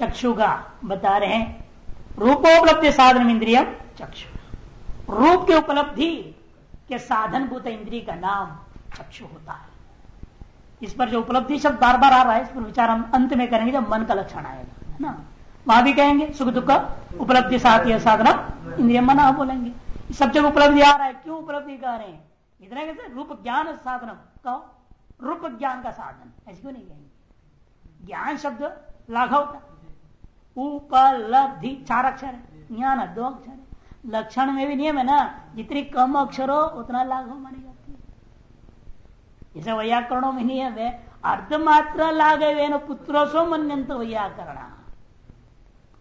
चक्षु का बता रहे हैं। रूपोपलब्धि साधन इंद्रियम, चक्षु। रूप के उपलब्धि के साधन भूत इंद्रिय का नाम चक्षु होता है। इस पर जो उपलब्धि शब्द बार बार आ रहा है, इस पर विचार हम अंत में करेंगे, जब मन का लक्षण आएगा, है ना? वहाँ भी कहेंगे, सुख दुख, उपलब्धि साथ साधना, इंद्रिय मना बोलेंगे। सब जगह उपलब्धि आ रहा है, क्यों उपलब्धि कह रहे हैं? इतना कहते रूप ज्ञान साधन, कहो, रूप ज्ञान का साधन, ऐसे क्यों नहीं कहेंगे? ज्ञान शब्द लाघव था उपलब्धि चार अक्षर है ज्ञान दो अक्षर है लक्षण में भी नियम है ना जितनी कम अक्षर हो उतना लाघव मानी जाती है जैसे वैयाकरणों में नियम है अर्धमात्र लाघव पुत्रो सो मनंत वैयाकरण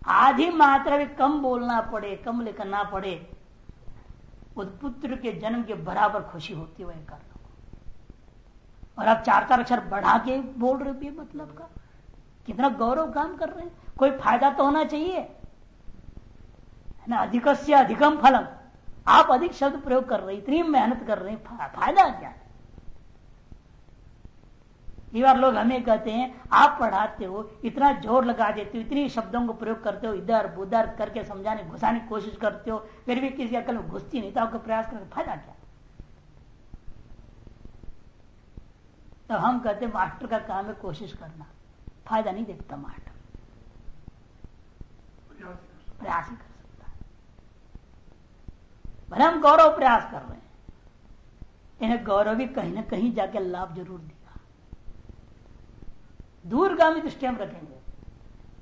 आधी मात्रा भी कम बोलना पड़े कम लिखना पड़े उस पुत्र के जन्म के बराबर खुशी होती है करना और आप चार चार अक्षर बढ़ा के बोल रहे हो मतलब का कितना गौरव काम कर रहे हैं। कोई फ़ायदा तो होना चाहिए। है ना? अधिक से अधिकम फलम। आप अधिक शब्द प्रयोग कर रहे इतनी मेहनत कर रहे हैं फ़ायदा क्या? कई बार लोग हमें कहते हैं, आप पढ़ाते हो, इतना ज़ोर लगा देते हो, इतनी शब्दों को प्रयोग करते हो, इधर उधर करके समझाने, घुसाने की कोशिश करते हो, फिर भी किसी अकल में घुसती नहीं तो आपका प्रयास करके फ़ायदा क्या? तो हम कहते हैं, मास्टर का काम है कोशिश करना। फ़ायदा नहीं देखता मास्टर प्रयास ही कर सकता है। भले हम गौरव प्रयास कर रहे हैं, इन्हें गौरव भी कहीं ना कहीं जाके लाभ ज़रूर दिया दूरगामी दृष्टि हम रखेंगे।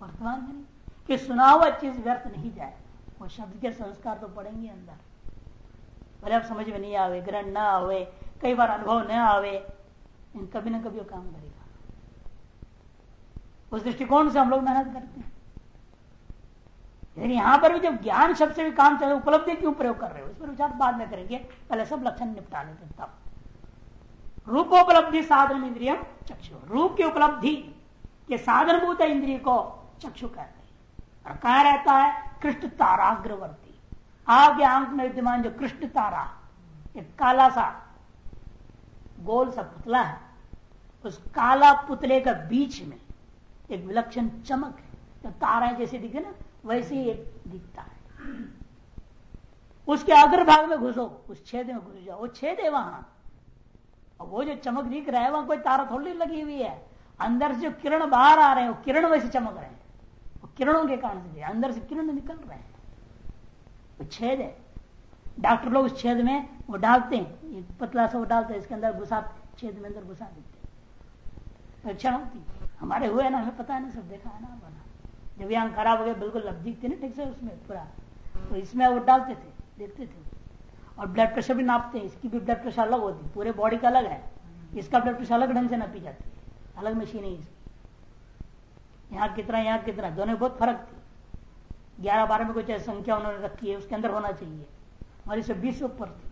वर्तमान में कि सुना हुआ चीज़ व्यर्थ नहीं जाए, वो शब्द के संस्कार तो पड़ेंगे अंदर। भले आप समझ में नहीं आवे, ग्रहण ना आवे, कई बार अनुभव न आवे कभी ना कभी वो काम करेगा। उस दृष्टिकोण से हम लोग मेहनत करते हैं। लेकिन यहाँ पर भी जब ज्ञान शब्द से भी काम चले उपलब्धि क्यों प्रयोग कर रहे हो? इस पर विचार बाद में करेंगे। पहले सब लक्षण निपटा लेते तब। रूपोपलब्धि साधन इंद्रिय चक्षु। रूप की उपलब्धि के साधन भूत इंद्रिय को चक्षु कहते हैं। और कहा रहता है? कृष्ण ताराग्रवर्ती आगे आँख में विद्यमान जो कृष्ण तारा, एक काला सा गोल सा पुतला है, उस काला पुतले का बीच में एक विलक्षण चमक है। तारा जैसे दिखे ना, वैसे ही एक दिखता है। उसके अग्रभाग में घुसो, उस छेद में घुस जाओ। वो छेद है वहाँ। और वो जो चमक दिख रहा है, वहाँ कोई तारा थोड़ी लगी हुई है। अंदर से जो किरण बाहर आ रहे हैं, वो किरण वैसे चमक रहे हैं। वो किरणों के कारण से अंदर से किरण निकल रहे हैं। वो छेद है। डॉक्टर लोग उस छेद में, वो डालते हैं। पतला सा वो डालते हैं, इसके अंदर घुसा, छेद में अंदर घुसा देते हैं। परीक्षण होती हमारे हुए ना, हमें पता है ना, सब देखा है ना, बना। जब यहाँ खराब हो गया, बिल्कुल लब दिखते ना ठीक से उसमें पूरा। तो इसमें वो डालते थे, देखते थे। और ब्लड प्रेशर भी नापते हैं, इसकी भी ब्लड प्रेशर अलग होती है, पूरे बॉडी का अलग है। इसका ब्लड प्रेशर अलग ढंग से नापी जाती है, अलग मशीन है इसकी। यहाँ कितना यहाँ कितना दोनों बहुत फ़र्क थी। ग्यारह बारह में कुछ संख्या उन्होंने रखी है, उसके अंदर होना चाहिए। और इसे बीस ऊपर थी।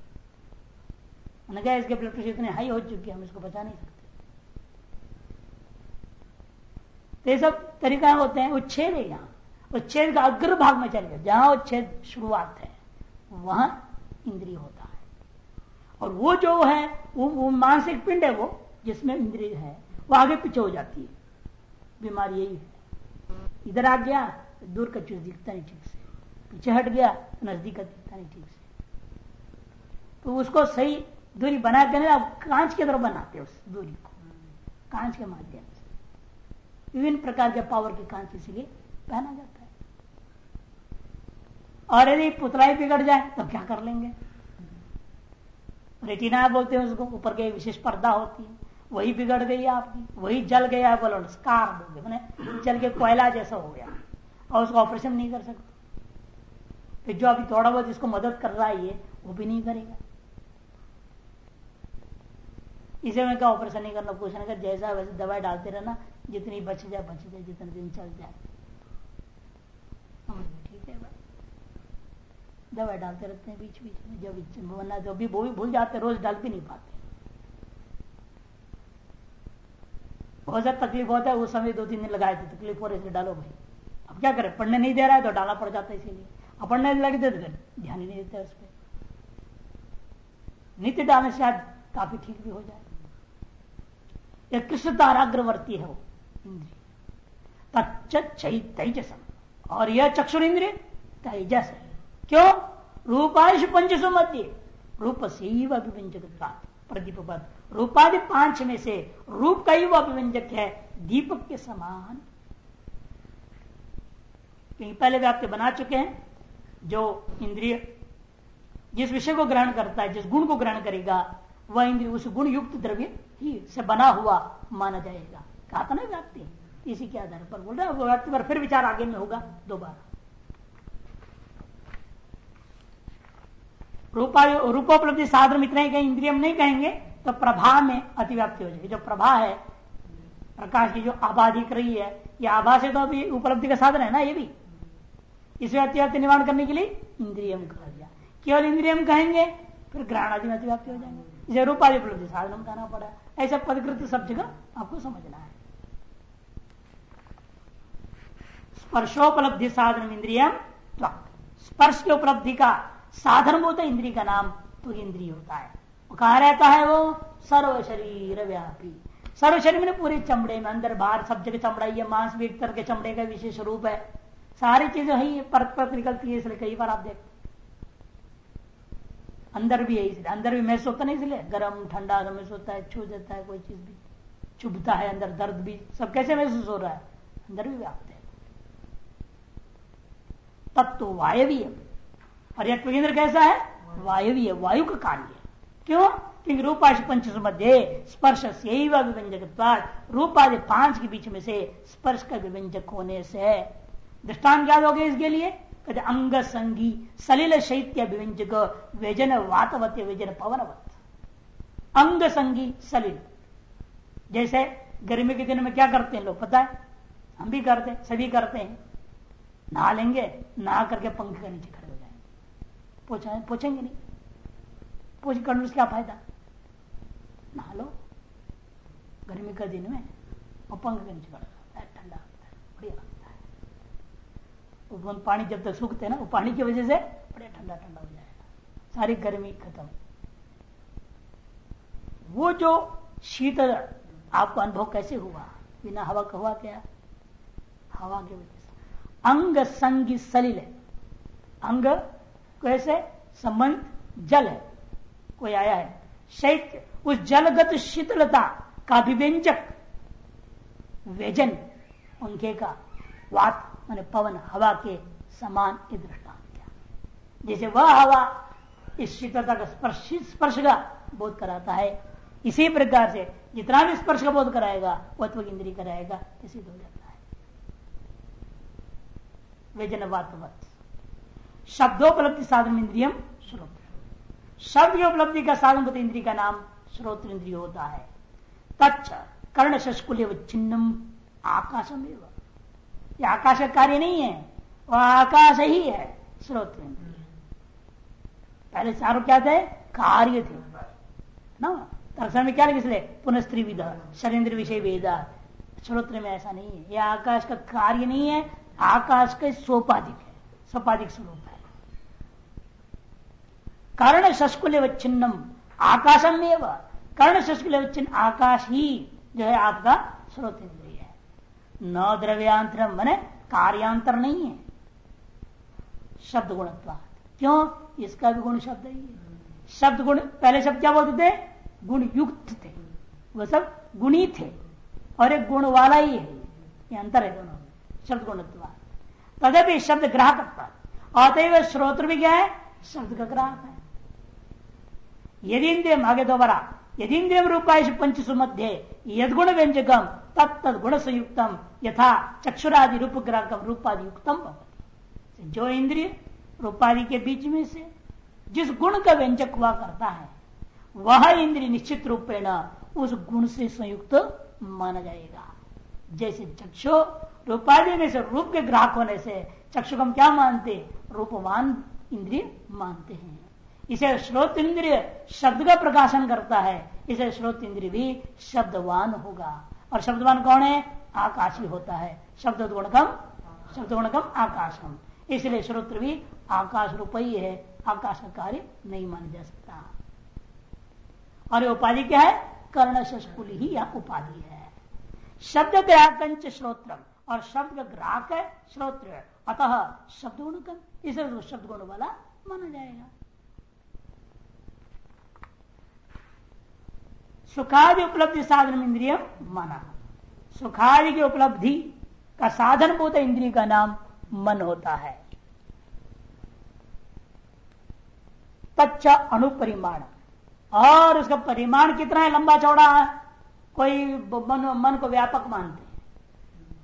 उन्होंने कहा, इसके ब्लड प्रेशर इतने हाई हो चुके हम इसको बचा नहीं सकते तो ये सब तरीका होते हैं उच्छेद है यहाँ। उच्छेद का अग्र भाग में चले गए। जहाँ उच्छेद शुरुआत है वहाँ इंद्रिय होता है। और वो जो है वो, वो मानसिक पिंड है वो जिसमें इंद्रिय है वो आगे पीछे हो जाती है। बीमारी यही है। इधर आ गया दूर का चीज़ दिखता नहीं ठीक से। पीछे हट गया तो नज़दीक का दिखता नहीं ठीक से। तो उसको सही दूरी बना के आप कांच की तरफ़ बनाते उस दूरी को। कांच के माध्यम विभिन्न प्रकार के पावर के कांच इसलिए पहना जाता है। और यदि पुतला ही बिगड़ जाए तो क्या कर लेंगे? रेटिना बोलते हैं उसको, ऊपर के विशेष पर्दा होती है, वही बिगड़ गई आपकी, वही जल गया है, बोलो स्कार बोलते मैंने जल के कोयला जैसा हो गया, और उसको ऑपरेशन नहीं कर सकते। फिर जो अभी थोड़ा बहुत जिसको मदद कर रहा है ये, वो भी नहीं करेगा। इसे में क्या ऑपरेशन नहीं करना कुछ नहीं कर, जैसा वैसे दवाई डालते रहना, जितनी बच जाए बच जाए, जितने दिन चल जाए। ठीक है दवाई डालते रहते हैं बीच बीच में, जब बनना जो भी, वो भी भूल जाते रोज डाल भी नहीं पाते। बहुत ज़्यादा तकलीफ़ होता है, उस समय दो तीन दिन लगाए थे, तकलीफ़ हो रही डालो भाई। अब क्या करें, पढ़ने नहीं दे रहा है तो डालना पड़ जाता है इसीलिए। अब पढ़ने लगे तो फिर ध्यान ही नहीं देता उस पर नित्य डालने शायद काफ़ी ठीक भी हो जाए। यह कृष्ण ताराग्रवर्ती है वो? इंद्रिय तेजसम और यह चक्षुर इंद्रिय तेजस है। क्यों? रूपायुष पंचसु मध्य। रूप से अभिव्यंजक प्रदीप पद। रूपादि पाँच में से रूप का ही वह अभिव्यंजक है। दीपक के समान। क्योंकि पहले व्याप्ति बना चुके हैं। जो इंद्रिय जिस विषय को ग्रहण करता है, जिस गुण को ग्रहण करेगा, वह इंद्रिय उस गुण युक्त द्रव्य ही से बना हुआ माना जाएगा। कहा था ना व्याप्ति। इसी के आधार पर बोल रहे हैं व्याप्ति पर फिर विचार आगे में होगा दोबारा। रूपा, रूपोपलब्धि साधन इतना ही कहें इंद्रियम नहीं कहेंगे तो प्रभा में अतिव्याप्ति हो जाएगी। जो प्रभा है, प्रकाश की जो आभा दिख रही है, ये आभा से तो अभी उपलब्धि का साधन है ना ये भी? इस अतिव्याप्ति निवारण करने के लिए इंद्रियम कहा गया। केवल इंद्रियम कहेंगे, फिर ग्रहण आदि में अतिव्याप्ति हो जाएँगे। इसे रूपादि उपलब्धि साधन कहना पड़ा ऐसा पदकृत सब जगह आपको समझना है। स्पर्शोपलब्धि साधन इंद्रियम स्पर्श की उपलब्धि का साधन होता इंद्रिय का नाम तो इंद्रिय होता है। वो कहा रहता है वो? सर्व शरीर व्यापी। सर्व शरीर में पूरे चमड़े में अंदर बाहर सब जगह चमड़ा, ये मांस भी एक तरह के चमड़े का विशेष रूप है। सारी चीज़ें वही परत परत निकलती है, इसलिए कई बार आप देखते अंदर भी है इसलिए अंदर भी महसूस होता नहीं इसलिए गर्म, ठंडा महसूस होता है, छू जाता है कोई चीज़ भी, चुभता है अंदर, दर्द भी, सब कैसे महसूस हो रहा है? अंदर भी व्याप्त है। तत्व वायवीय। और यह केंद्र कैसा है? वायवीय, वायु का कार्य है। क्यों? क्योंकि रूपाश पंच मध्य स्पर्श से विव्यंजक रूपादि पाँच के बीच में से स्पर्श का विव्यंजक होने से। दृष्टान क्या दोगे इसके लिए? कहते अंग संगी सलिल शैत्य विव्यंजक व्यजन वातवत व्यजन पवनवत। अंग संगी सलिल। जैसे गर्मी के दिन में क्या करते हैं लोग, पता है? हम भी करते हैं, सभी करते हैं। नहा लेंगे नहा करके पंखे के नीचे खड़े हो जाएँगे। पूछा पूछेंगे नहीं। पूछ करने से क्या फ़ायदा। नहा लो गर्मी के दिन में और पंखे के नीचे खड़ा ठंडा होता है। बढ़िया। पानी जब तक सूखते हैं ना, वो पानी की वजह से बड़े ठंडा ठंडा हो जाएगा सारी गर्मी खत्म। वो जो शीतल आपको अनुभव कैसे हुआ? बिना हवा का हुआ क्या? हवा की वजह से। अंग संगी सलिल है। अंग कैसे? संबंध जल है। कोई आया है? शैत्य उस जलगत शीतलता का विव्यंजक व्यजन पंखे का वात मान पवन हवा के समान ये दृष्टांत किया। जैसे वह हवा इस शीतलता का स्पर्श स्पर्श का बोध कराता है, इसी प्रकार से जितना भी स्पर्श का बोध कराएगा वत्व इंद्री कराएगा, इसी हो जाता है। शब्दोपलब्धि साधन इंद्रियम श्रोत शब्द की उपलब्धि का साधन इंद्रिय का नाम श्रोत्र इंद्रिय होता है। तच्च कर्ण शस्कुल्य चिन्हम आकाशम यह आकाश का कार्य नहीं है वह आकाश ही है, स्रोत पहले चारों क्या थे? कार्य थे। ना, दर्शन में क्या लगे इसलिए पुनः स्त्री विधा शरेंद्र विषय वेदा। श्रोत्र में ऐसा नहीं है। यह आकाश का कार्य नहीं है, आकाश का सोपाधिक है, सोपाधिक स्वरूप है। कर्ण शस्कुल आकाशम एवं। कर्ण छिन्न आकाश ही जो है आपका स्रोत इंद्रिय है। न द्रव्यांतर मैंने कार्यांतर नहीं है। शब्द गुणत्व क्यों? इसका भी गुण शब्द ही है। शब्द गुण, पहले शब्द क्या बोलते थे? गुण युक्त थे। वह सब गुणी थे। और एक गुण वाला ही है। ये अंतर है दोनों। शब्द गुणत्व तदपि शब्द ग्राहक अतएव श्रोत्र भी क्या है? शब्द का ग्राहक है। यदि आगे दोबारा यदि इंद्रियम रूपायश पंच सुमध्य यदगुण व्यंजकम तत्त गुण संयुक्तम यथा चक्षुरादि रूप ग्राहकम रूपादि युक्तम जो इंद्रिय रूपादि के बीच में से, जिस गुण का व्यंजक हुआ करता है, वह इंद्रिय निश्चित रूपेण उस गुण से संयुक्त माना जाएगा। जैसे चक्षु रूपादि में से रूप के ग्राहक होने से चक्षु हम क्या मानते? रूपवान इंद्रिय मानते हैं। इसे श्रोत इंद्रिय शब्द का प्रकाशन करता है, इसे श्रोत इंद्रिय भी शब्दवान होगा। और शब्दवान कौन है? आकाश ही होता है। शब्द गुणकम शब्द गुणकम आकाशम। इसलिए श्रोत्र भी आकाश रूप ही है आकाश का कार्य नहीं माना जा सकता। और ये उपाधि क्या है? कर्ण शस्कुल ही यह उपाधि है। शब्द ग्राहकंच श्रोत्रम और शब्द ग्राहक है श्रोत्र अतः शब्द गुण कम इसे शब्द गुण वाला माना जाएगा। सुखादि उपलब्धि साधन इंद्रिय माना। सुखादि की उपलब्धि का साधन भूत इंद्रिय का नाम मन होता है। तच्च अनुपरिमाण। और उसका परिमाण कितना है? लंबा चौड़ा है। कोई मन मन को व्यापक मानते हैं।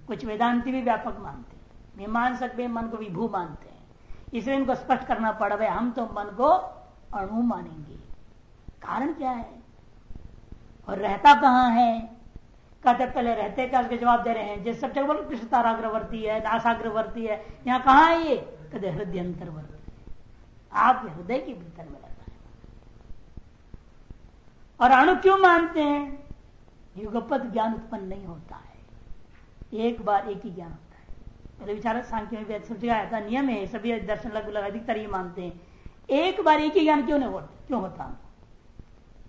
कुछ वेदांति भी व्यापक मानते हैं। मीमांसक भी मन को विभू मानते हैं। इसलिए इनको स्पष्ट करना पड़ हम तो मन को अणु मानेंगे। कारण क्या है? और रहता कहाँ है? कहते, पहले रहते का उसके जवाब दे रहे हैं? जिस सब बोलो, कृष्ण ताराग्रवर्ती है नासाग्रवर्ती है। यहाँ कहा है ये? कहते, हृदय अंतर्वर्ती आपके हृदय के भीतर में रहता है। और अणु क्यों मानते हैं? युगपत ज्ञान उत्पन्न नहीं होता है। एक बार एक ही ज्ञान होता है। पहले विचार सांख्य में सब जगह ऐसा नियम है, सभी दर्शन लगभग अधिकतर ये मानते हैं। एक बार एक ही ज्ञान क्यों नहीं होता? क्यों होता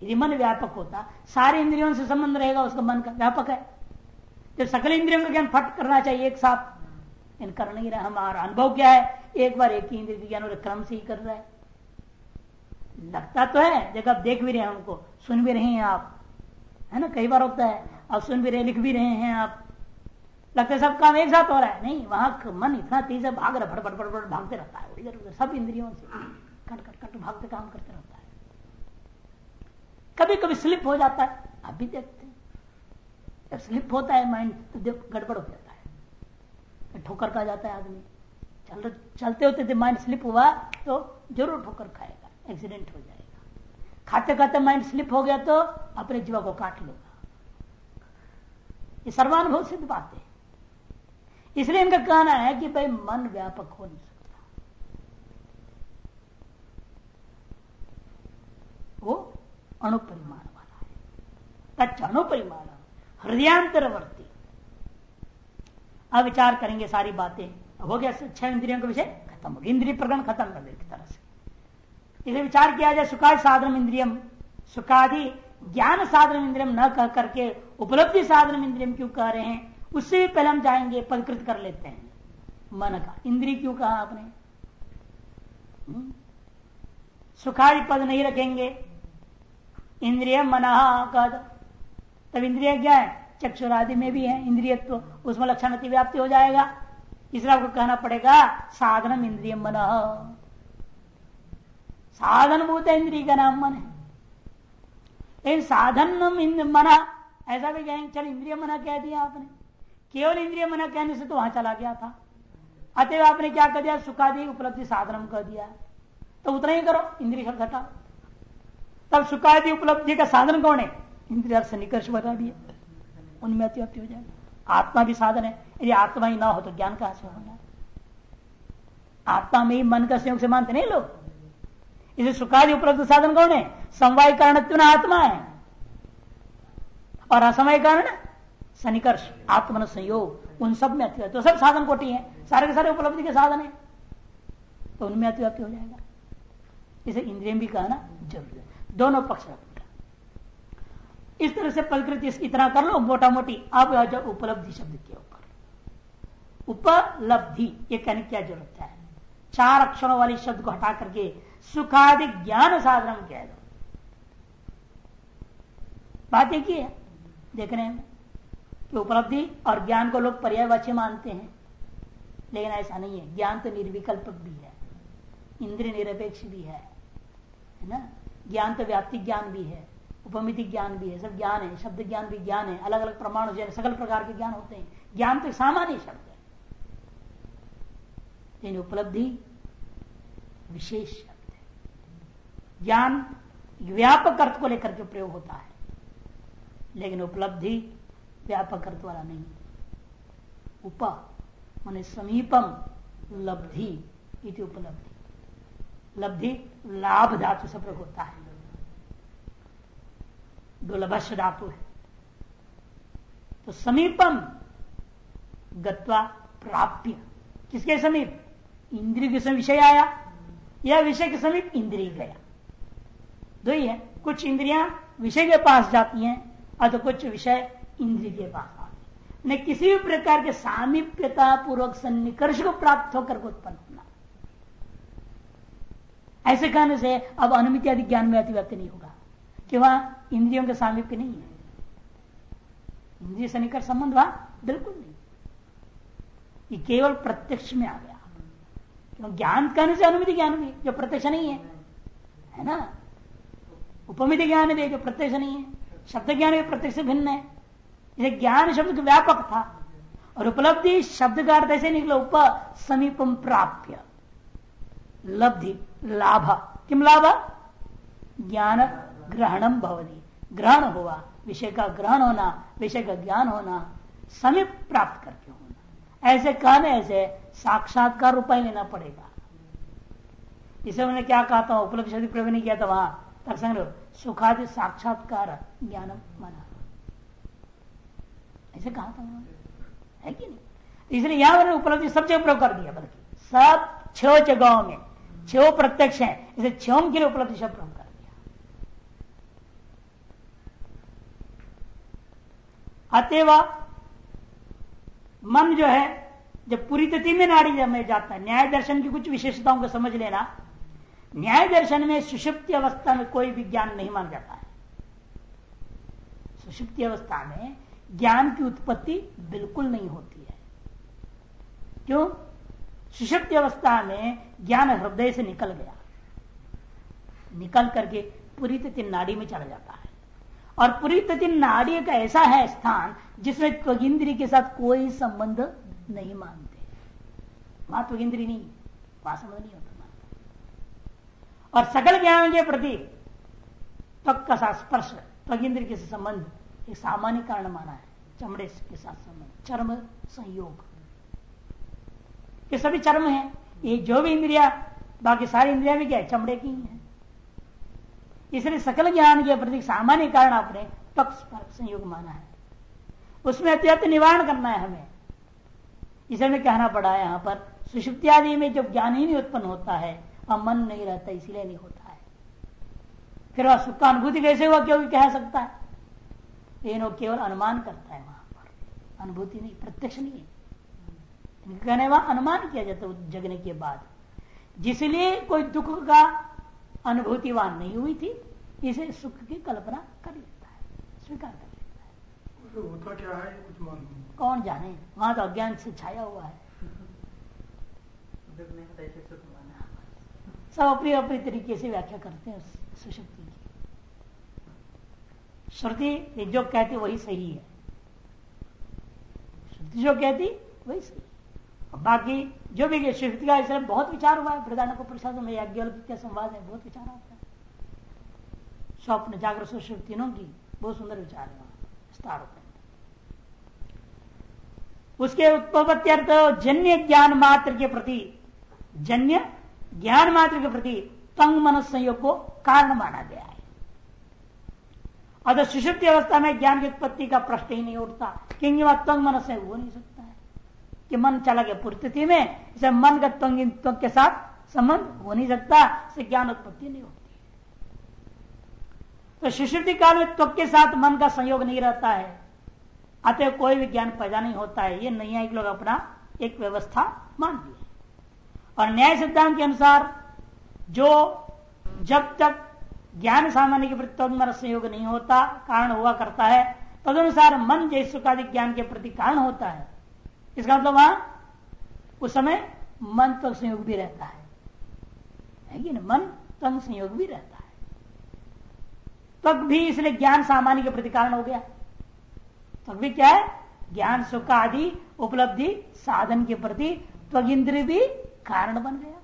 यदि मन व्यापक होता, सारे इंद्रियों से संबंध रहेगा, उसका मन का व्यापक है। जब सकल इंद्रियों का ज्ञान फट करना चाहिए एक साथ, इन कर नहीं रहा, हमारा अनुभव क्या है? एक बार एक ही इंद्रिय ज्ञान क्रम से ही कर रहा है। लगता तो है, जब आप देख भी रहे हैं उनको सुन भी रहे हैं आप, है ना? कई बार होता है, आप सुन भी रहे लिख भी रहे हैं आप। लगता है सब काम एक साथ हो रहा है। नहीं, वहाँ मन इतना तेज है, भाग रहा फटफट फटफट भागते रहता है सब इंद्रियों से कट कट कट भागते काम करते रहता है। कभी कभी स्लिप हो जाता है। आप भी देखते हैं। जब स्लिप होता है माइंड तो गड़बड़ हो जाता है। ठोकर खा जाता है आदमी। चल चलते होते माइंड स्लिप हुआ तो ज़रूर ठोकर खाएगा। एक्सीडेंट हो जाएगा। खाते खाते माइंड स्लिप हो गया तो अपने जीवा को काट लेगा। ये सर्वानुभव सिद्ध बात है। इसलिए इनका कहना है कि भाई मन व्यापक हो नहीं सकता। वो अणुपरिमाण वाला है तच अणुपरिमाण हृदयांतरवर्ती अब विचार करेंगे सारी बातें हो गया छह इंद्रियों का विषय खत्म हो गया इंद्रिय प्रकरण खत्म कर दे तरह से इसे विचार किया जाए सुखादि साधन इंद्रियम सुखादि ज्ञान साधन इंद्रियम न कह करके उपलब्धि साधन इंद्रियम क्यों कह रहे हैं उससे भी पहले हम जाएँगे पदकृत कर लेते हैं मन का इंद्रिय क्यों कहा आपने? सुखादि पद नहीं रखेंगे इंद्रिय मना कद तब इंद्रिय क्या है? चक्षुरादि में भी है, इंद्रियत्व। तो उसमें लक्षण व्याप्ति हो जाएगा। इसलिए आपको कहना पड़ेगा साधन इंद्रिय मन साधन भूत इंद्रिय का नाम मन है। लेकिन साधन मना ऐसा भी कहेंगे चल इंद्रिय मना कह दिया आपने। केवल इंद्रिय मना कहने से तो वहाँ चला गया था। अतएव आपने क्या कर दिया? सुखादि उपलब्धि साधन कर दिया। तो उतना ही करो, इंद्रिय शब्द हटा तब सुखादि उपलब्धि का साधन कौन है? इंद्रिय से निकर्ष बता दिए उनमें अतिव्याप्ति हो जाएगा। आत्मा भी साधन है। यदि आत्मा ही ना हो तो ज्ञान कहाँ से होगा? आत्मा में ही मन का संयोग से मानते नहीं लोग? इसे सुखादि उपलब्ध साधन कौन है? समवाय कारण आत्मा है। और असमय कारण सनिकर्ष आत्मन संयोग, उन सब में अतिव्याप्ति। तो सब साधन कोटि है। सारे के सारे उपलब्धि के साधन है। तो उनमें अतिव्याप्ति हो जाएगा। इसे इंद्रियम भी कहना ज़रूरी है। दोनों पक्ष इस तरह से प्रकृति इतना कर लो मोटा मोटी अब उपलब्धि शब्द के ऊपर। उपलब्धि, ये कहने क्या ज़रूरत है? चार अक्षरों वाली शब्द को हटा करके सुखादि ज्ञान साधन कह दो। बात एक ही है देखने में कि उपलब्धि और ज्ञान को लोग पर्यायवाची मानते हैं, लेकिन ऐसा नहीं है। ज्ञान तो निर्विकल्प भी है, इंद्रिय निरपेक्ष भी है है ना? ज्ञान तो व्याप्ति ज्ञान भी है, उपमिति ज्ञान भी है, सब ज्ञान है, शब्द ज्ञान भी ज्ञान है अलग अलग प्रमाण सकल प्रकार के ज्ञान होते हैं। ज्ञान तो सामान्य शब्द है। लेकिन उपलब्धि विशेष शब्द है। ज्ञान व्यापक अर्थ को लेकर के प्रयोग होता है, लेकिन उपलब्धि व्यापक अर्थ वाला नहीं। उप, मान समीपम लब्धि इति उपलब्धि। लब्धि लाभ धातु से प्रयोग होता है। दुर्लभश धातु है। तो समीपम गत्वा प्राप्य। किसके समीप? इंद्रिय के विषय आया। या विषय के समीप इंद्रिय गया। दो ही है। कुछ इंद्रियाँ विषय के पास जाती हैं और तो कुछ विषय इंद्रिय के पास आते न किसी भी प्रकार के सामीप्यता पूर्वक सन्निकर्ष को प्राप्त होकर उत्पन्न होना। ऐसे कहने से अब अनुमिति आदि ज्ञान में अतिव्यक्त नहीं होगा। कि वहाँ इंद्रियों के सामीप्य नहीं है। इंद्रिय सन्निकर संबंध वहाँ बिल्कुल नहीं। ये केवल प्रत्यक्ष में आ गया। क्यों? ज्ञान कहने से अनुमिति ज्ञान भी जो प्रत्यक्ष नहीं है है ना? उपमिति ज्ञान भी जो प्रत्यक्ष नहीं है, शब्द ज्ञान भी प्रत्यक्ष भिन्न है। इसे ज्ञान शब्द व्यापक था। और उपलब्धि शब्द का अर्थ ऐसे निकला, उप समीपम प्राप्य। लब्धि। लाभ। किम लाभ? ज्ञान ग्रहणम भवनी ग्रहण हुआ। विषय का ग्रहण होना, विषय का ज्ञान होना, समीप प्राप्त करके होना। ऐसे कहने से साक्षात्कार उपाय लेना पड़ेगा। इसे मैंने क्या कहा था? उपलब्ध प्रयोग नहीं किया था वहाँ। तक सुखादि साक्षात्कार ज्ञान माना। ऐसे कहा था है कि नहीं? इसलिए यहाँ मैंने उपलब्धि सब जगह प्रयोग कर दिया, बल्कि सब छह जगहों में। छो प्रत्यक्ष है, इसे क्षोम के लिए उपलब्धि शब्द प्रयोग कर दिया। अतएव मन जो है, जब पूरी तथि में नाड़ी में जाता है, न्याय दर्शन की कुछ विशेषताओं को समझ लेना, न्याय दर्शन में सुषुप्ति अवस्था में कोई भी ज्ञान नहीं मान जाता है। सुषुप्ति अवस्था में ज्ञान की उत्पत्ति बिल्कुल नहीं होती है। क्यों? सुषुप्ति अवस्था में ज्ञान हृदय से निकल गया। निकल करके पूरी तिथि नाड़ी में चला जाता है। और पूरी तिथि नाड़ी का ऐसा है स्थान जिसमें त्वगिंद्री के साथ कोई संबंध नहीं मानते। वहाँ त्वगिंद्री नहीं वहाँ संबंध नहीं होता मानता। और सकल ज्ञान के प्रति त्वक का साथ स्पर्श, त्वगिंद्र के संबंध एक सामान्य कारण माना है। चमड़े के साथ संबंध, चर्म संयोग। ये सभी चर्म है। ये जो भी इंद्रिया, बाकी सारी इंद्रिया भी क्या चमड़े की है। इसलिए सकल ज्ञान के प्रति सामान्य कारण आपने त्वक संयोग माना है। उसमें अत्यंत निवारण करना है हमें। इसलिए कहना पड़ा है यहाँ पर सुषुप्त्यादि में जब ज्ञान ही नहीं उत्पन्न होता है और मन नहीं रहता, इसलिए नहीं होता है। फिर वह सुख का अनुभूति कैसे हुआ क्योंकि कह सकता है? केवल अनुमान करता है वहाँ पर। अनुभूति नहीं, प्रत्यक्ष नहीं है। कहने वहाँ अनुमान किया जाता है जगने के बाद। जिसलिए कोई दुख का अनुभूति वहाँ नहीं हुई थी इसे सुख की कल्पना कर लेता है स्वीकार कर लेता है। तो होता क्या है कुछ मालूम कौन जाने? वहाँ तो अज्ञान से छाया हुआ है। सब अपनी अपनी तरीके से व्याख्या करते हैं सुशक्ति की। श्रुति जो कहती वही सही है। श्रुति जो कहती वही सही बाकी जो भी श्रुति का इसलिए बहुत विचार हुआ है प्रधान को प्रसाद में याज्ञवल्क संवाद में बहुत विचार आता है। स्वप्न जागरूक जागृत सुश्रुतिनों की, बहुत सुंदर विचार है विस्तार उसके उत्पत्त्यर्थ जन्य ज्ञान मात्र के प्रति, जन्य ज्ञान मात्र के प्रति तंग मन संयोग को कारण माना गया है। अगर सुषुप्ति अवस्था में ज्ञान की उत्पत्ति का प्रश्न ही नहीं उठता। क्योंकि वह तंग मन से हो नहीं सकता। कि मन चला गया पूर्ति में, इसे मन का तंग के साथ संबंध हो नहीं सकता इसे ज्ञान उत्पत्ति नहीं होती। तो सुश्रुति काल में त्वक के साथ मन का संयोग नहीं रहता है। अतः कोई भी ज्ञान पैदा नहीं होता है। ये नैयायिक लोग अपना एक व्यवस्था मान लिया और न्याय सिद्धांत के अनुसार, जो जब तक ज्ञान सामान्य के प्रति तदमर संयोग नहीं होता, कारण हुआ करता है, तदनुसार मन जैसे सुखादि ज्ञान के प्रति कारण होता है। इसका मतलब वहाँ उस समय मन तो संयोग भी रहता है। है ना मन तंग संयोग भी रहता है। तब भी इसलिए ज्ञान सामान्य के प्रति कारण हो गया। तब भी क्या है? ज्ञान, सुख आदि, उपलब्धि, साधन के प्रति त्वगिंद्र भी कारण बन गया।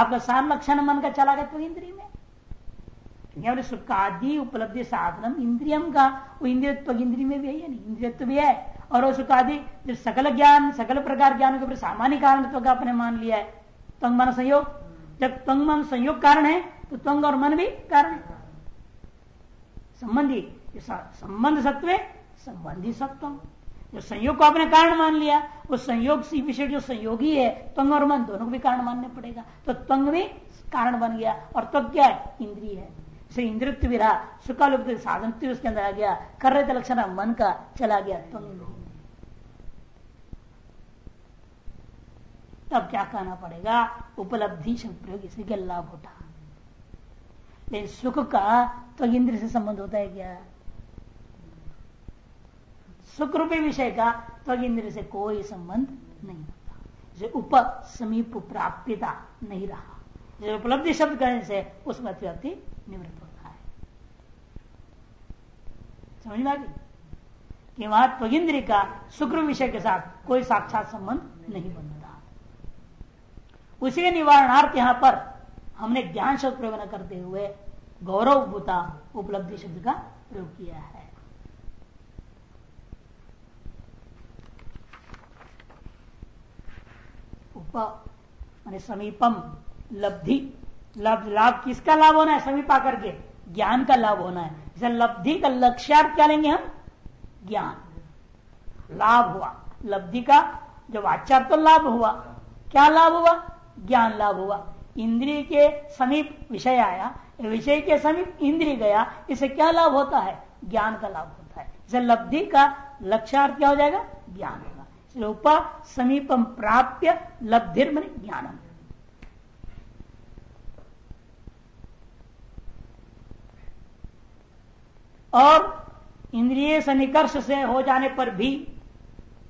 आपका सार लक्षण मन का चला गया तो इंद्रिय में। सुख आदि, उपलब्धि साधन इंद्रियम का, वो इंद्रियत्व इंद्रिय में भी है नहीं? इंद्रियत्व भी है। और वो सुख आदि जो सकल ज्ञान, सकल प्रकार ज्ञान के ऊपर सामान्य कारण तो का अपने मान लिया है। तंग मन संयोग। जब तंग मन संयोग कारण है तो तंग और मन भी कारण है। संबंधी संबंध सत्व संबंधी सत्व। जो संयोग को आपने कारण मान लिया उस संयोग से विषय जो संयोगी है त्वंग और मन, दोनों को भी कारण मानने पड़ेगा। तो त्वंग भी कारण बन गया, और त्वक क्या है? इंद्रिय है। से इंद्रित्व भी रहा सुखालुप्त साधन उसके अंदर आ गया। कर रहे थे लक्षण मन का चला गया त्वंग तब क्या कहना पड़ेगा? उपलब्धि शब्द प्रयोग इसे क्या लाभ होता लेकिन सुख का तो इंद्र से संबंध होता है क्या? सुख रूपी विषय का तो इंद्र से कोई संबंध नहीं होता। जैसे उप समीप प्राप्यता नहीं रहा। जैसे उपलब्धि शब्द कहने से उसमें अतिव्याप्ति निवृत्त होता है। समझ में आ गई? कि वहाँ त्वगिंद्री का शुक्र विषय के साथ कोई साक्षात संबंध नहीं बनता उसी के निवारणार्थ यहाँ पर हमने ज्ञान शब्द प्रयोग न करते हुए गौरव भूता उपलब्धि शब्द का प्रयोग किया है। उप समीपम लब्धि लाभ लाभ किसका लाभ होना है? समीप आकर के ज्ञान का लाभ होना है। इसे लब्धि का लक्ष्यार्थ क्या लेंगे हम? ज्ञान। लाभ हुआ। लब्धि का जब आचार तो लाभ हुआ। क्या लाभ हुआ? ज्ञान लाभ हुआ। इंद्रिय के समीप विषय आया, विषय के समीप इंद्रिय गया, इसे क्या लाभ होता है? ज्ञान का लाभ होता है। इसे लब्धि का लक्ष्यार्थ क्या हो जाएगा? ज्ञान होगा। उप समीपम प्राप्य लब्धिर मन ज्ञानम। और इंद्रिय सन्निकर्ष से हो जाने पर भी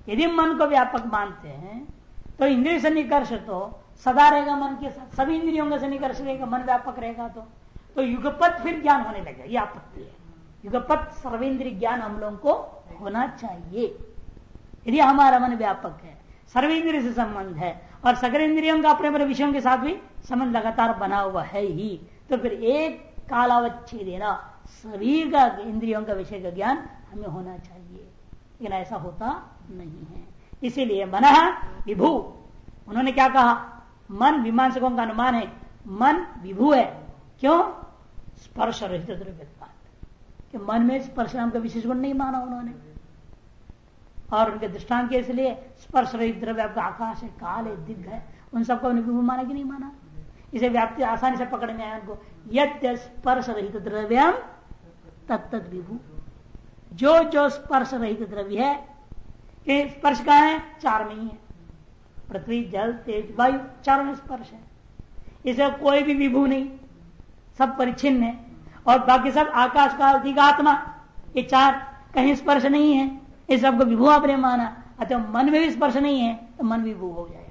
यदि मन को व्यापक मानते हैं तो इंद्रिय सन्निकर्ष तो सदा रहेगा मन के साथ, सभी इंद्रियों का निकर्ष रहेगा, मन व्यापक रहेगा तो। तो युगपत फिर ज्ञान होने लगेगा यह आपत्ति है। युगपत सर्वेंद्रिय ज्ञान हम लोगों को होना चाहिए। यदि हमारा मन व्यापक है, सर्वेंद्रिय से संबंध है, और सगर इंद्रियों का अपने अपने विषयों के साथ भी संबंध लगातार बना हुआ है ही तो फिर एक कालावच्छी देना सभी का, इंद्रियों का विषय का ज्ञान हमें होना चाहिए। लेकिन ऐसा होता नहीं है। इसीलिए मन विभू। उन्होंने क्या कहा? मन मीमांसकों का अनुमान है, मन विभू है। क्यों? स्पर्श रहित द्रव्य कि मन में स्पर्श नाम का विशेष गुण नहीं माना उन्होंने। और उनके दृष्टांत के इसलिए स्पर्श रहित द्रव्य आपका आकाश है, काल है दिग्ध है, उन सबको विभू माना कि नहीं माना? इसे व्याप्ति आसानी से पकड़ में आया उनको। यद्य स्पर्श रहित द्रव्यम तत्त विभू। जो जो स्पर्श रहित द्रव्य है स्पर्श का है? चार में ही है। पृथ्वी जल तेज वायु चारों में स्पर्श है। इसे कोई भी विभू नहीं। सब परिचिन्न है। और बाकी सब आकाश का अधिक आत्मा। ये चार कहीं स्पर्श नहीं है। इस सबको विभू आपने माना। अतः मन में भी स्पर्श नहीं है तो मन विभू हो जाएगा।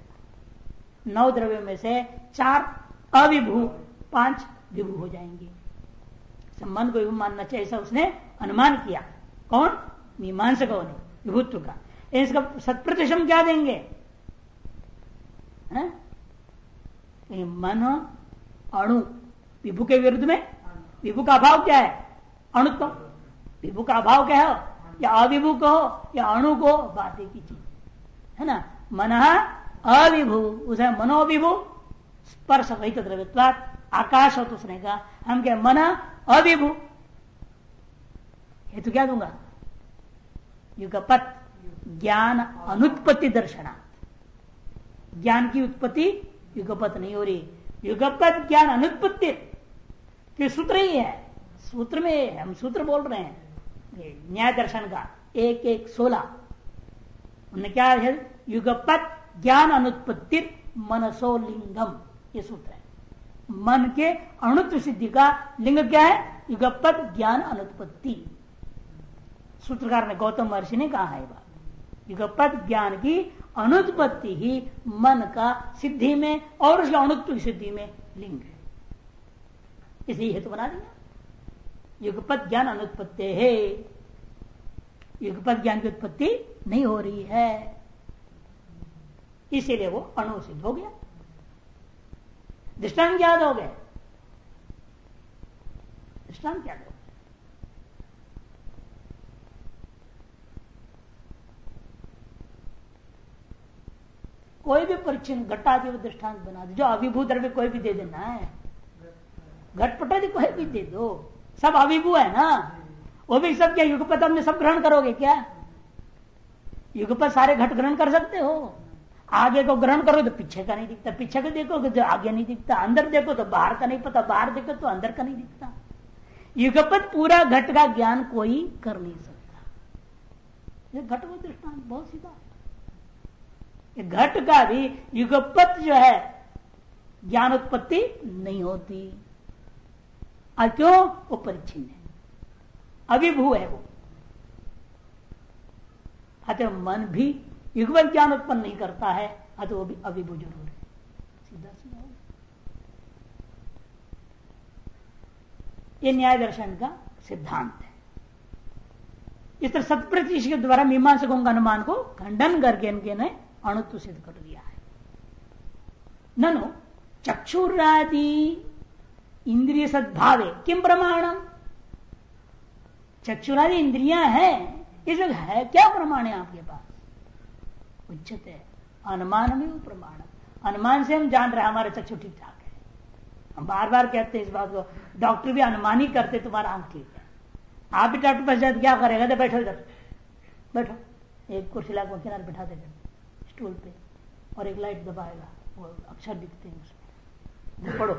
नौ द्रव्यों में से चार अविभू, पाँच विभू हो जाएँगे। मन को विभू मानना चाहिए, ऐसा उसने अनुमान किया। कौन? मीमांसकों ने विभुत्व का। इसका शत क्या देंगे? मन अणु। विभु के विरुद्ध में? विभु का अभाव क्या है? अणुत्व। विभु का अभाव क्या हो? या अविभु को या अणु को बात ही चीज़। है ना? मन अविभु। उसे मनोविभु। स्पर्श वही द्रव्यवाद आकाश हो तो उसने कहा, हम क्या मन, अविभु। ये तो क्या दूँगा? युगपत। ज्ञान अनुत्पत्ति दर्शना। ज्ञान की उत्पत्ति युगपत नहीं हो रही। युगपत ज्ञान अनुत्पत्ति सूत्र ही है। सूत्र में हम सूत्र बोल रहे हैं। न्याय दर्शन का एक एक सोलह। उन्हें क्या है? युगपत ज्ञान अनुत्पत्ति मनसो लिंगम। ये सूत्र है। मन के अणुत्व सिद्धि का लिंग क्या है? युगपत ज्ञान अनुत्पत्ति। सूत्रकार ने गौतम महर्षि ने कहा है बात। युगपत ज्ञान की अनुत्पत्ति ही मन का सिद्धि में और उसके अणुत्व सिद्धि में लिंग है। इसलिए हेतु बना दिया। युगपत ज्ञान अनुत्पत्ति है। युगपत ज्ञान की उत्पत्ति नहीं हो रही है। इसीलिए वो अणु सिद्ध हो गया। दृष्टांत क्या हो गए। दृष्टांत क्या हो कोई भी परिचय घटादि दृष्टांत बना दे जो अभिभूत द्रव्य कोई भी दे देना है। घटपट कोई भी दे दो, सब अभिभू है ना? वो भी सब क्या युगपत हमने सब ग्रहण करोगे क्या? युगपत सारे घट ग्रहण कर सकते हो। आगे को ग्रहण करो तो पीछे का नहीं दिखता। पीछे को देखो तो आगे नहीं दिखता। अंदर देखो तो बाहर का नहीं पता। बाहर देखो तो अंदर का नहीं दिखता। युगपत पूरा घट का ज्ञान कोई कर नहीं सकता। घट को दृष्टांत, बहुत सीधा घट का भी युगपत जो है ज्ञान उत्पत्ति नहीं होती। और क्यों? वो परिच्छिन्न है। अभिभू है वो। अतः मन भी युगपत ज्ञान उत्पन्न नहीं करता है, अतः वो भी अभिभू ज़रूर है। सीधा सीधा ये न्याय दर्शन का सिद्धांत है। इस तरह सतप्रतिश के द्वारा मीमांसकों का अनुमान को खंडन करके इनके ने अणुत्व सिद्ध कर दिया है। ननु, चक्षुरादि इंद्रिय सद्भावे, किम प्रमाणम? चक्षुरादि इंद्रिया है, इस है, क्या प्रमाण है आपके पास? उच्चत है, अनुमान में वो प्रमाण अनुमान से हम जान रहे हमारे चक्षु ठीक ठाक है। हम बार बार कहते हैं इस बात को, डॉक्टर भी अनुमान ही करते, तुम्हारा आँख ठीक है। आप भी डॉक्टर पास क्या करेगा? तो बैठो इधर। बैठो। एक कुर्सी ला किनारे बैठा देगा। स्टूल पे और एक लाइट दबाएगा, वो अक्षर दिखते हैं उसमें। पढ़ो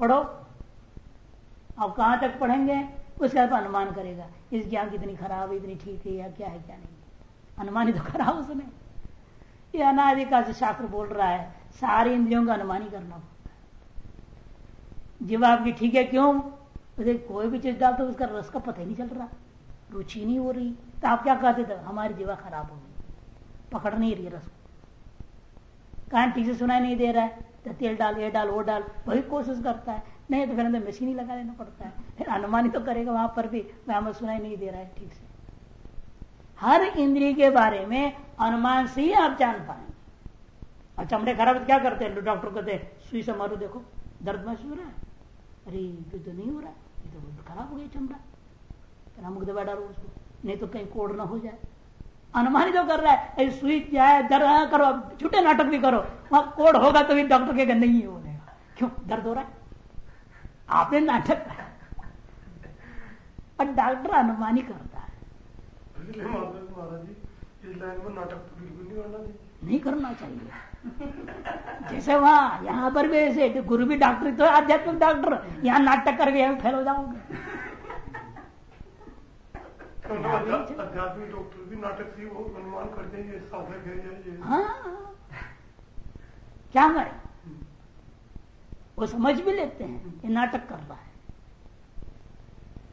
पढ़ो। अब कहाँ तक पढ़ेंगे? उसके बाद अनुमान करेगा, इस ज्ञान कितनी खराब है, इतनी ठीक है, या क्या है, क्या नहीं अनुमान ही तो खराब उसने ये अनाधिकार से शास्त्र बोल रहा है, सारी इंद्रियों का अनुमान ही करना पड़ता है। जीव आपकी ठीक है क्यों? उसे कोई भी चीज़ डालते उसका रस का पता ही नहीं चल रहा। रुचि नहीं हो रही। तो आप क्या कहते थे? हमारी जीवा खराब हो गई। पकड़ नहीं रही रस कान ठीक से सुनाई नहीं दे रहा है तो तेल डाल, ये डाल, वो डाल, वही कोशिश करता है। नहीं तो फिर अंदर मशीन ही लगा लेना पड़ता है। फिर अनुमानित तो करेगा वहाँ पर भी हमें सुनाई नहीं दे रहा है ठीक से। हर इंद्रिय के बारे में अनुमान से ही आप जान पाएँगे। और चमड़े खराब क्या करते हैं? डॉक्टर कहते हैं, सुई से मारो, देखो, दर्द महसूस हो रहा है? अरे, ये तो नहीं हो रहा ये तो खराब हो गया चमड़ा। फिर हम दवा डालो उसको, नहीं तो कहीं कोड ना हो जाए। अनुमान जो कर रहा है सुई जाए दर्द करो छुट्टे नाटक भी करो। वहाँ कोड होगा तो भी डॉक्टर के नहीं होगा क्यों? दर्द हो रहा है? आपने नाटक और डॉक्टर अनुमानी करता है। नहीं करना चाहिए। जैसे वहाँ यहाँ पर भी ऐसे गुरु भी डॉक्टर तो आध्यात्मिक डॉक्टर यहाँ नाटक करके यहाँ फेल हो जाओगे। आध्यात्मिक डॉक्टर भी नाटक से वो अनुमान करते हैं ये साधक है। हाँ क्या करें? वो समझ भी लेते हैं ये नाटक कर रहा है।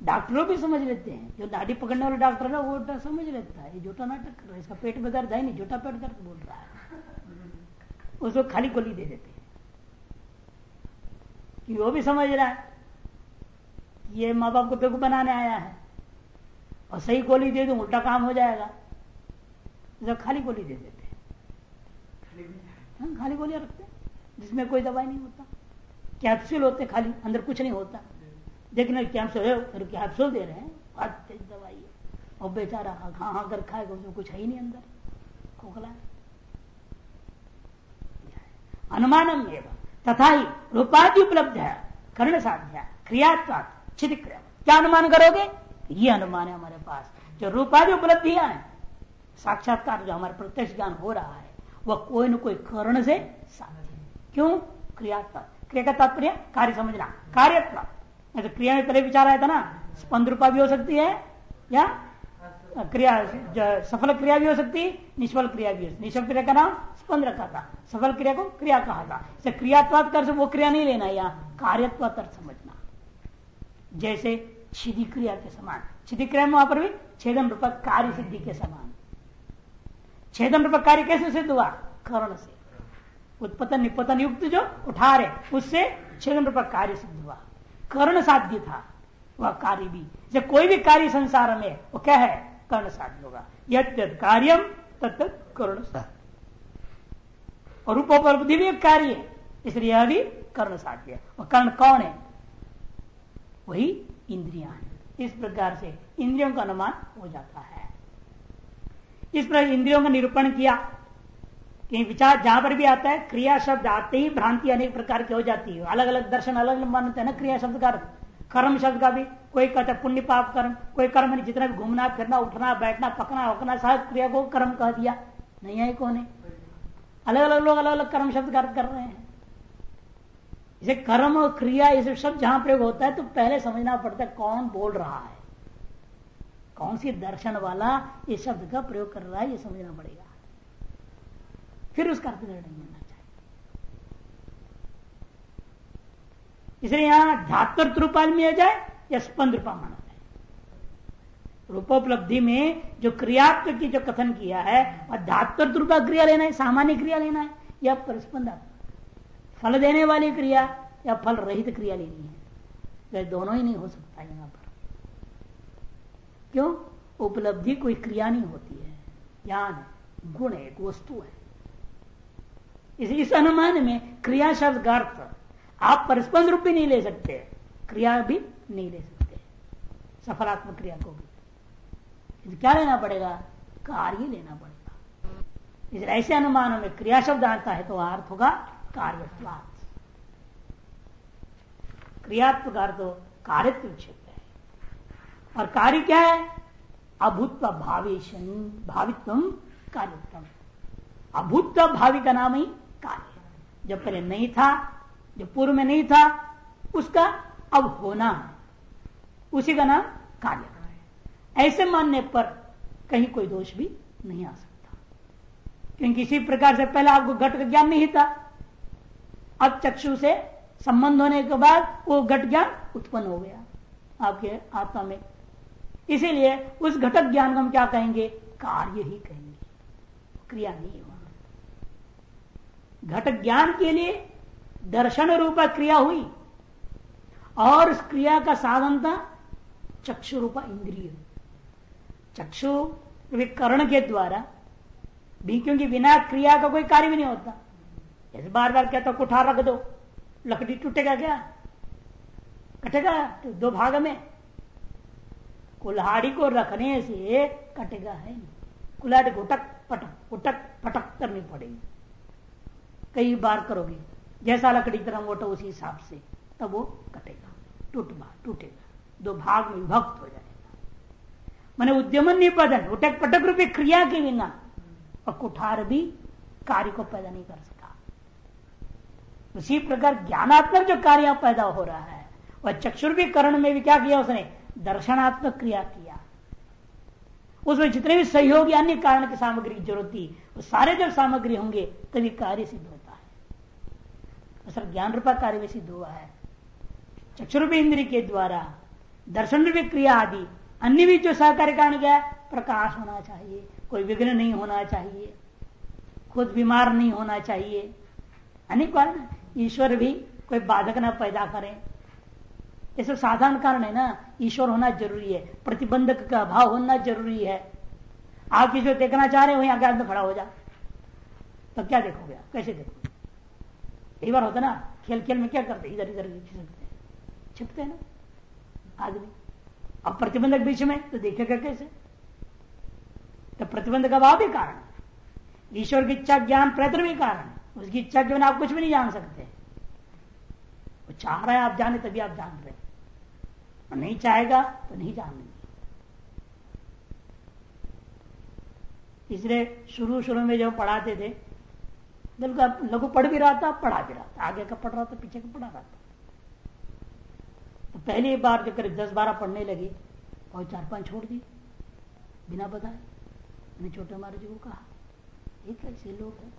डॉक्टरों भी समझ लेते हैं। जो दाढ़ी पकड़ने वाले डॉक्टर है वो समझ लेता है। ये झूठा नाटक कर रहा है। इसका पेट में दर्द है नहीं झूठा पेट दर्द बोल रहा है। उसको खाली गोली दे देते हैं। कि वो भी समझ रहा है ये माँ बाप को बेकूफ बनाने आया है। और सही गोली दे दू उल्टा काम हो जाएगा। तो खाली गोली दे देते हैं। हाँ, खाली गोलियाँ रखते हैं जिसमें कोई दवाई नहीं होता। कैप्सूल होते खाली अंदर कुछ नहीं होता। देखने कैप्सूल कैप्सूल दे रहे हैं बहुत तेज दवाई है। और बेचारा हाँ हाँ कर खाएगा उसमें कुछ है ही नहीं अंदर। खोखला है। अनुमानम एवं। तथा ही रूपाधि उपलब्ध है कर्ण साध्या क्रियात्वा छिद क्रिया क्या अनुमान करोगे? ये अनुमान है हमारे पास। जो रूपाधि उपलब्धियाँ हैं, साक्षात्कार जो हमारे प्रत्यक्ष ज्ञान हो रहा है, वह कोई न कोई कर्ण से साध्य क्यों? क्रियात्मक क्रिया का तात्पर्य कार्य समझना कार्यत्व तो क्रिया में पहले विचार आया था ना, स्पंद रूपा भी हो सकती है, या क्रिया सफल क्रिया भी हो सकती है निष्फल क्रिया भी हो सकती। निष्फल क्रिया का नाम स्पंद रखा था। सफल क्रिया को क्रिया कहा था। क्रियात्वाद कर वो क्रिया नहीं लेना, या कार्यत्वाद अर्थ समझना। जैसे छिदी क्रिया के समान। छिदी क्रिया में वहाँ पर भी छेदन रूप कार्य सिद्धि के समान। छेदन रूप कार्य कैसे सिद्ध हुआ? कर्ण से। उत्पतन, निपतन युक्त जो उठा रहे उससे छेदन रूप कार्य सिद्ध हुआ। कर्ण साध्य था, वह कार्य भी। जब कोई भी कार्य संसार में वो क्या है? कर्ण साध्य होगा। यद कार्यम तत्त कर्ण साध्य। और रूपोपलब्धि भी एक कार्य है, इसलिए यह भी कर्ण साध्य है। और कर्ण कौन है? वही इंद्रिया। इस प्रकार से इंद्रियों का अनुमान हो जाता है। इस प्रकार इंद्रियों का निरूपण किया। कि विचार जहाँ पर भी आता है, क्रिया शब्द आते ही भ्रांति अनेक प्रकार की हो जाती है। अलग अलग दर्शन अलग अलग मानते हैं ना क्रिया शब्द का। कर्म शब्द का भी। कोई कहता है पुण्य पाप कर्म। कोई कर्म नहीं, जितना भी घूमना, फिरना, उठना, बैठना, पकना उकना सब क्रिया को कर्म कह दिया। नहीं है कौन है अलग अलग लोग अलग अलग कर्म शब्द का कर रहे हैं। इसे कर्म और क्रिया ये सब शब्द जहाँ प्रयोग होता है तो पहले समझना पड़ता है कौन बोल रहा है। कौन सी दर्शन वाला ये शब्द का प्रयोग कर रहा है, ये समझना पड़ेगा। फिर उसका अर्थ निर्णय मिलना चाहिए। इसलिए यहाँ ध्यात्म रूपाल में आ जाए, या स्पंद रूपा माना जाए। रूपोपलब्धि में जो क्रियात्व की जो कथन किया है वह धात्व रूपा क्रिया लेना है, सामान्य क्रिया लेना है, या परस्पंदात्मक फल देने वाली क्रिया या फल रहित क्रिया लेनी है? तो दोनों ही नहीं हो सकता यहाँ पर। क्यों? उपलब्धि कोई क्रिया नहीं होती है। ज्ञान है गुण है एक वस्तु है। इस, इस अनुमान में क्रिया शब्द का अर्थ आप परस्पर रूप भी नहीं ले सकते क्रिया भी नहीं ले सकते। सफलात्मक क्रिया को भी। क्या लेना पड़ेगा? कार्य लेना पड़ेगा। इस ऐसे अनुमानों में क्रिया शब्द आता है तो अर्थ होगा कार्यत्वात् क्रियात्मक अर्थ कार्यत्व क्षेत्र है। और कार्य क्या है? अभूतव भावेशन भावित्व कार्यत्म अभूतव भावी का नाम ही कार्य जो पहले नहीं था जो पूर्व में नहीं था, उसका अब होना है। उसी का नाम कार्य है। ऐसे मानने पर कहीं कोई दोष भी नहीं आ सकता। क्योंकि इसी प्रकार से पहले आपको घट का ज्ञान नहीं था। अब चक्षु से संबंध होने के बाद वो घट ज्ञान उत्पन्न हो गया। आपके आत्मा में। इसीलिए उस घटक ज्ञान को हम क्या कहेंगे? कार्य ही कहेंगे। क्रिया नहीं हुआ। घटक ज्ञान के लिए दर्शन रूपा क्रिया हुई और उस क्रिया का साधन था चक्षु रूपा इंद्रिय। चक्षु कर्ण के द्वारा भी क्योंकि बिना क्रिया का कोई कार्य भी नहीं होता। जैसे बार बार कहता कुठार रख दो, लकड़ी टूटेगा क्या? कटेगा? तो दो भाग में। कुल्हाड़ी को रखने से कटेगा है कुल्हाड़ी उटक, पटक उटक, पटक करनी पड़ेगी। कई बार करोगे, जैसा लकड़ी तरह मोटा, उसी हिसाब से, तब वो कटेगा टूट टूटेगा। दो भाग में विभक्त हो जाएगा। मैंने उद्यमन निपदन उटक, पटक रूपी क्रिया के बिना, और कुठार भी कार्य को पैदा नहीं कर सका उसी प्रकार ज्ञानात्मक जो कार्य पैदा हो रहा है, वह चक्षुर भी करण में भी क्या किया उसने? दर्शनात्मक क्रिया किया। उसमें जितने भी सहयोगी अन्य कारण की सामग्री की ज़रूरत थी, वो सारे जब सामग्री होंगे, तभी कार्य सिद्ध होता है। सर ज्ञान रूपा कार्य में सिद्ध हुआ है। चक्षुरूपी इंद्र के द्वारा दर्शन रूपी क्रिया आदि, अन्य भी जो सहकारी कारण क्या प्रकाश होना चाहिए, कोई विघ्न नहीं होना चाहिए, खुद बीमार नहीं होना चाहिए। अनेक कारण ईश्वर भी कोई बाधक ना पैदा करें। ये सब साधारण कारण है ना, ईश्वर होना ज़रूरी है। प्रतिबंधक का अभाव होना ज़रूरी है। आप ईश्वर देखना चाह रहे हो यहाँ अज्ञान में खड़ा हो जा। तो क्या देखोगे आप? कैसे देखोगे? कई बार होता ना खेल खेल में क्या करते इधर इधर छिपते छिपते हैं ना, आदमी। अब प्रतिबंधक बीच में तो देखेगा कैसे? तो प्रतिबंध का भाव भी कारण ईश्वर की इच्छा, ज्ञान, प्रयत्न भी कारण उसकी इच्छा के बिना आप कुछ भी नहीं जान सकते। वो चाह रहा है आप जाने, तभी आप जान रहे और नहीं चाहेगा तो नहीं जानेंगे। इसलिए शुरू शुरू में जब पढ़ाते थे बिल्कुल लघु पढ़ भी रहा था, पढ़ा भी रहा था। आगे का पढ़ रहा था, पीछे का पढ़ा रहा था। तो पहली बार जब करीब दस बारह पढ़ने लगी, और चार पाँच छोड़ दी, बिना बताए। मैंने छोटे महाराज जी को कहा, ये कैसे लोग हैं?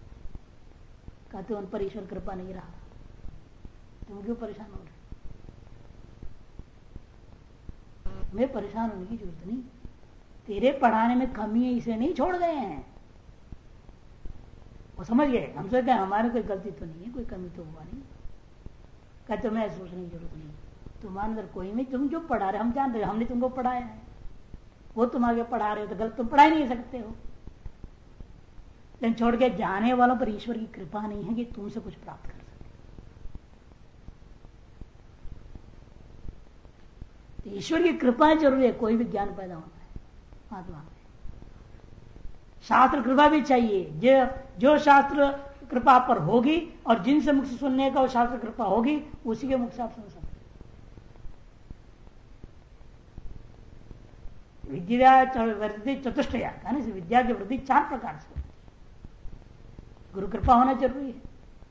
कहते उन पर ईश्वर कृपा नहीं रहा। तुम क्यों परेशान हो रहे? मैं परेशान होने की ज़रूरत नहीं। तेरे पढ़ाने में कमी है, इसे नहीं छोड़ गए हैं। वो समझ गए। हम सोचते हैं, हमारे कोई गलती तो नहीं है, कोई कमी तो हुआ नहीं। कहते मैं सोचने की ज़रूरत नहीं। तुम्हारे अंदर कोई नहीं, तुम जो पढ़ा रहे, हम जान रहे हमने तुमको पढ़ाया है। वो तुम आगे पढ़ा रहे हो तो गलत तुम पढ़ा ही नहीं सकते हो। लेकिन छोड़ के जाने वालों पर ईश्वर की कृपा नहीं है कि तुमसे कुछ प्राप्त कर तो ईश्वर की कृपा ज़रूरी है, कोई भी ज्ञान पैदा होना है, आत्मा शास्त्र कृपा भी चाहिए, जो जो शास्त्र कृपा पर होगी और जिनसे मुख से सुनने का वो शास्त्र कृपा होगी, उसी के मुख से आप सुन सकते विद्या वृद्धि चतुष्टया विद्या की वृद्धि चार प्रकार से गुरु कृपा होना ज़रूरी है,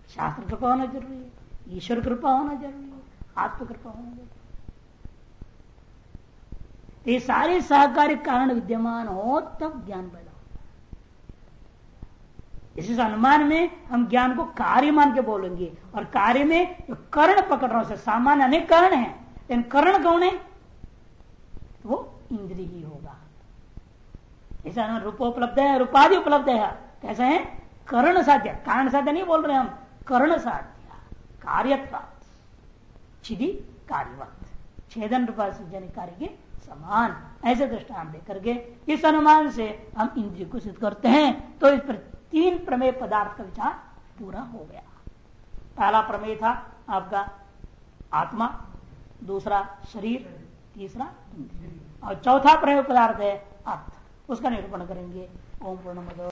शास्त्र कृपा होना ज़रूरी है, ईश्वर कृपा होना ज़रूरी है आत्म कृपा होना ज़रूरी है। ये सारे सहकारी कारण विद्यमान हो, तब ज्ञान पैदा होता इस अनुमान में हम ज्ञान को कार्य मान के बोलेंगे, और कार्य में जो कर्ण पकड़ रहा सामान्य अनेक कर्ण है, लेकिन कर्ण कौन है? वो इंद्री ही होगा। ऐसा रूप उपलब्ध है रूपाधि उपलब्ध है। कैसे है? कर्ण साध्य, कारण साध्य नहीं बोल रहे हम, कर्ण साध्य कार्यत्व छिदी कार्यवत. छेदन रूपा जन कार्य के समान, ऐसे दृष्टान देकर के इस अनुमान से हम इंद्रिय को सिद्ध करते हैं तो इस पर तीन प्रमेय पदार्थ का विचार पूरा हो गया। पहला प्रमेय था आपका आत्मा, दूसरा शरीर, तीसरा और चौथा प्रमेय पदार्थ है अर्थ उसका निरूपण करेंगे। ओम पूर्ण